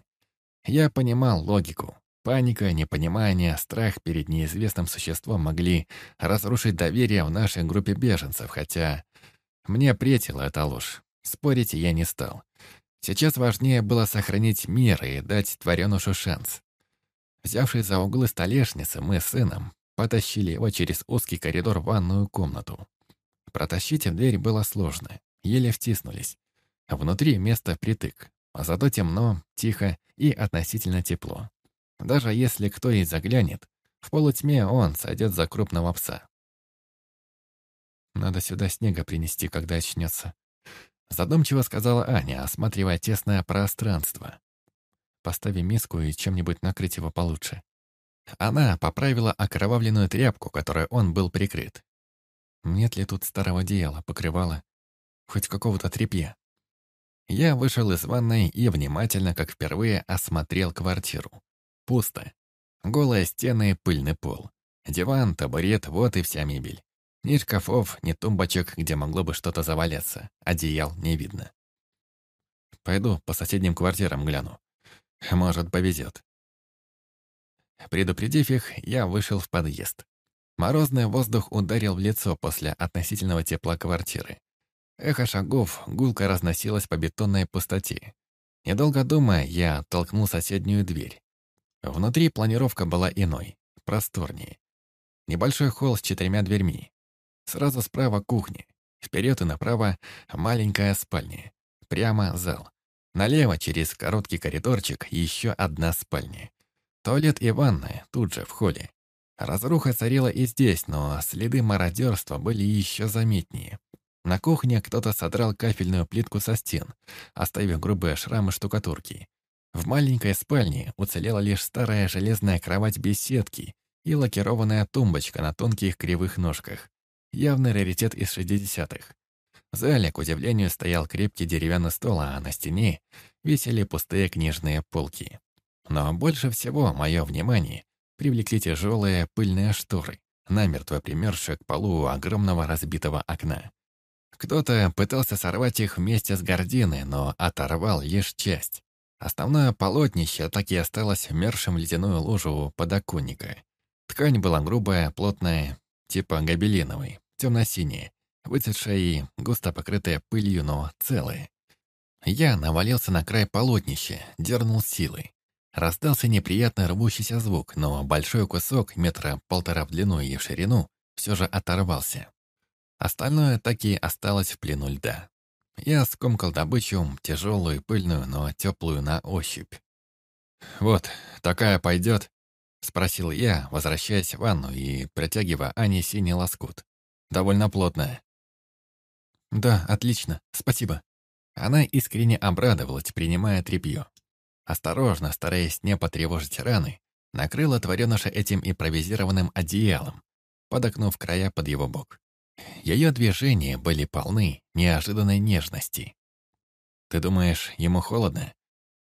Я понимал логику. Паника, непонимание, страх перед неизвестным существом могли разрушить доверие в нашей группе беженцев, хотя мне претила эта ложь. Спорить я не стал. Сейчас важнее было сохранить мир и дать тваренушу шанс. Взявшись за углы столешницы, мы с сыном потащили его через узкий коридор в ванную комнату. Протащить в дверь было сложно, еле втиснулись. Внутри место притык, а зато темно, тихо и относительно тепло. Даже если кто и заглянет, в полутьме он сойдет за крупного пса. «Надо сюда снега принести, когда очнется», — задумчиво сказала Аня, осматривая тесное пространство. «Поставим миску и чем-нибудь накрыть его получше». Она поправила окровавленную тряпку, которой он был прикрыт. Нет ли тут старого одеяла, покрывала, хоть какого-то тряпья? Я вышел из ванной и внимательно, как впервые, осмотрел квартиру. Пусто. Голые стены и пыльный пол. Диван, табурет, вот и вся мебель. Ни шкафов, ни тумбочек, где могло бы что-то заваляться. Одеял не видно. Пойду по соседним квартирам гляну. Может, повезет. Предупредив их, я вышел в подъезд. Морозный воздух ударил в лицо после относительного тепла квартиры. Эхо шагов гулко разносилось по бетонной пустоте. Недолго думая, я толкнул соседнюю дверь. Внутри планировка была иной, просторнее. Небольшой холл с четырьмя дверьми. Сразу справа кухня. Вперед и направо маленькая спальня. Прямо зал. Налево через короткий коридорчик еще одна спальня. Туалет и ванная тут же в холле. Разруха царила и здесь, но следы мародерства были еще заметнее. На кухне кто-то содрал кафельную плитку со стен, оставив грубые шрамы штукатурки. В маленькой спальне уцелела лишь старая железная кровать без сетки и лакированная тумбочка на тонких кривых ножках. Явный раритет из 60-х. В зале, к удивлению, стоял крепкий деревянный стол, а на стене висели пустые книжные полки. Но больше всего мое внимание привлекли тяжелые пыльные шторы, намертво примерзшие к полу огромного разбитого окна. Кто-то пытался сорвать их вместе с гординой, но оторвал лишь часть. Основное полотнище так и осталось вмершим в ледяную лужу подоконника. Ткань была грубая, плотная, типа гобелиновой, темно-синяя, выцветшая и густо покрытая пылью, но целая. Я навалился на край полотнища, дернул силой. Раздался неприятный рвущийся звук, но большой кусок, метра полтора в длину и в ширину, все же оторвался. Остальное так и осталось в плену льда. Я скомкал добычу, тяжелую, пыльную, но теплую на ощупь. «Вот, такая пойдет?» — спросил я, возвращаясь в ванну и протягивая Ане синий лоскут. «Довольно плотная». «Да, отлично, спасибо». Она искренне обрадовалась, принимая тряпье. Осторожно, стараясь не потревожить раны, накрыла твореныша этим импровизированным одеялом, подокнув края под его бок. Ее движения были полны неожиданной нежности. «Ты думаешь, ему холодно?»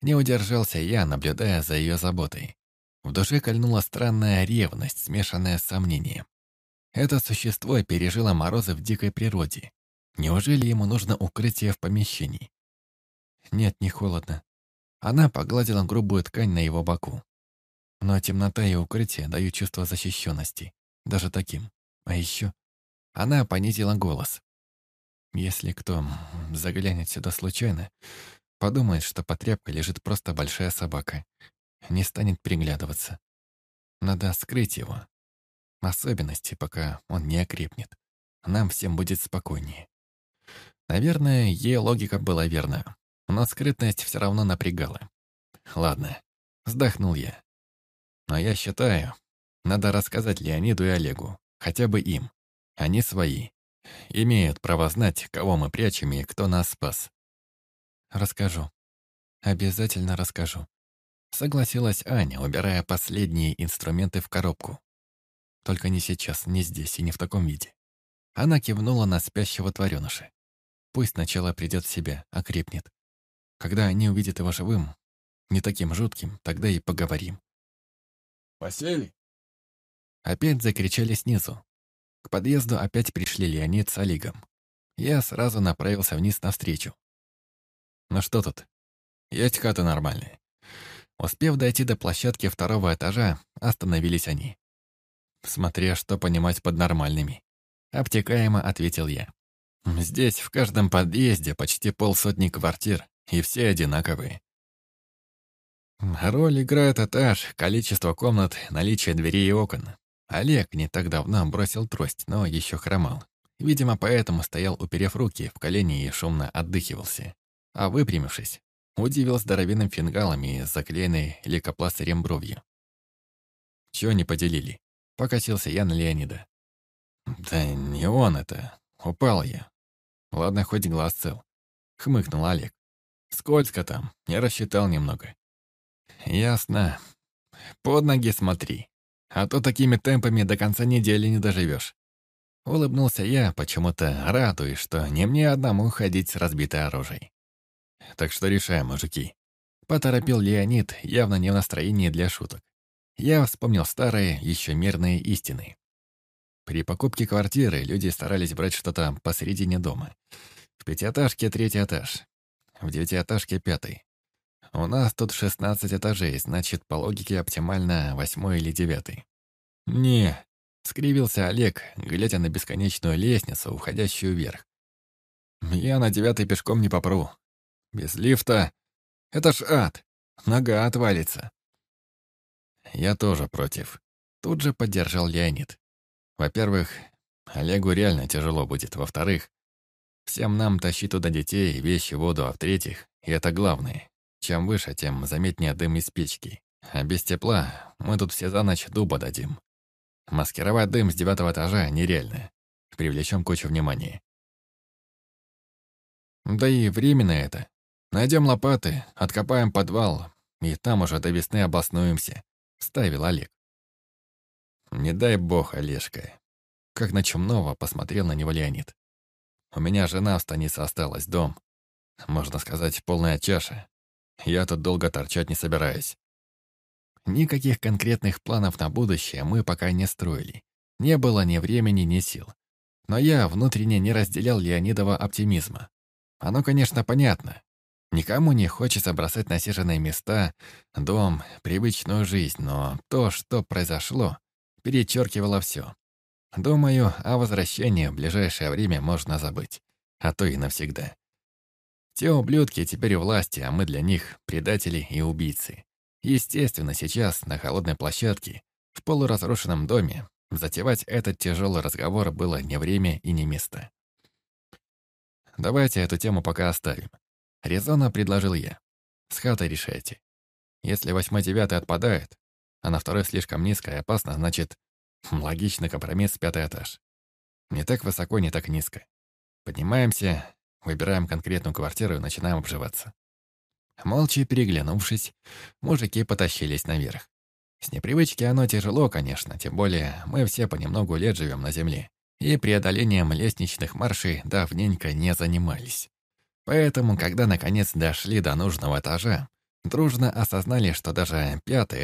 Не удержался я, наблюдая за ее заботой. В душе кольнула странная ревность, смешанная с сомнением. Это существо пережило морозы в дикой природе. Неужели ему нужно укрытие в помещении? Нет, не холодно. Она погладила грубую ткань на его боку. Но темнота и укрытие дают чувство защищенности. Даже таким. А еще... Она понизила голос. Если кто заглянет сюда случайно, подумает, что под тряпкой лежит просто большая собака. Не станет приглядываться. Надо скрыть его. Особенности, пока он не окрепнет. Нам всем будет спокойнее. Наверное, ей логика была верна но скрытность все равно напрягала. Ладно, вздохнул я. Но я считаю, надо рассказать Леониду и Олегу, хотя бы им. Они свои. Имеют право знать, кого мы прячем и кто нас спас. Расскажу. Обязательно расскажу. Согласилась Аня, убирая последние инструменты в коробку. Только не сейчас, не здесь и не в таком виде. Она кивнула на спящего твореныша. Пусть сначала придет в себя, окрепнет. Когда они увидят его живым, не таким жутким, тогда и поговорим. «Постели?» Опять закричали снизу. К подъезду опять пришли Леонид с Олегом. Я сразу направился вниз навстречу. Ну что тут? Есть хата нормальная. Успев дойти до площадки второго этажа, остановились они. Смотря что понимать под нормальными. Обтекаемо ответил я. Здесь в каждом подъезде почти полсотни квартир и все одинаковые. Роль играет этаж, количество комнат, наличие дверей и окон. Олег не так давно бросил трость, но еще хромал. Видимо, поэтому стоял, уперев руки в колени и шумно отдыхивался. А выпрямившись, удивил здоровенным фингалом и заклеенной лейкопластырем бровью. Чего не поделили? Покосился я на Леонида. Да не он это. Упал я. Ладно, хоть глаз цел. Хмыкнул Олег. Скользко там, я рассчитал немного. Ясно. Под ноги смотри. А то такими темпами до конца недели не доживешь. Улыбнулся я, почему-то радуясь, что не мне одному ходить с разбитой оружием. Так что решаем, мужики. Поторопил Леонид, явно не в настроении для шуток. Я вспомнил старые, еще мирные истины. При покупке квартиры люди старались брать что-то посередине дома. В пятиэтажке третий этаж, в девятиэтажке пятый. У нас тут 16 этажей, значит, по логике оптимально восьмой или девятый. Не, скривился Олег, глядя на бесконечную лестницу, уходящую вверх. Я на девятый пешком не попру. Без лифта. Это ж ад. Нога отвалится. Я тоже против. Тут же поддержал Леонид. Во-первых, Олегу реально тяжело будет. Во-вторых, Всем нам тащить туда детей, вещи, воду, а в-третьих, и это главное, чем выше, тем заметнее дым из печки. А без тепла мы тут все за ночь дуба дадим. Маскировать дым с девятого этажа нереально. Привлечем кучу внимания. Да и временно это. Найдем лопаты, откопаем подвал, и там уже до весны обоснуемся, — ставил Олег. Не дай бог, Олежка. Как на чумного посмотрел на него Леонид. У меня жена в станице осталась, дом. Можно сказать, полная чаша. Я тут долго торчать не собираюсь. Никаких конкретных планов на будущее мы пока не строили. Не было ни времени, ни сил. Но я внутренне не разделял Леонидова оптимизма. Оно, конечно, понятно. Никому не хочется бросать насиженные места, дом, привычную жизнь, но то, что произошло, перечеркивало все. Думаю, о возвращении в ближайшее время можно забыть, а то и навсегда. Те ублюдки теперь у власти, а мы для них предатели и убийцы. Естественно, сейчас, на холодной площадке, в полуразрушенном доме, затевать этот тяжелый разговор было не время и не место. Давайте эту тему пока оставим. Резонно предложил я. С хатой решайте. Если восьмой-девятый отпадает, а на второй слишком низко и опасно, значит, логичный компромисс пятый этаж. Не так высоко, не так низко. Поднимаемся, выбираем конкретную квартиру и начинаем обживаться. Молча переглянувшись, мужики потащились наверх. С непривычки оно тяжело, конечно, тем более мы все понемногу лет живем на земле и преодолением лестничных маршей давненько не занимались. Поэтому, когда наконец дошли до нужного этажа, дружно осознали, что даже пятый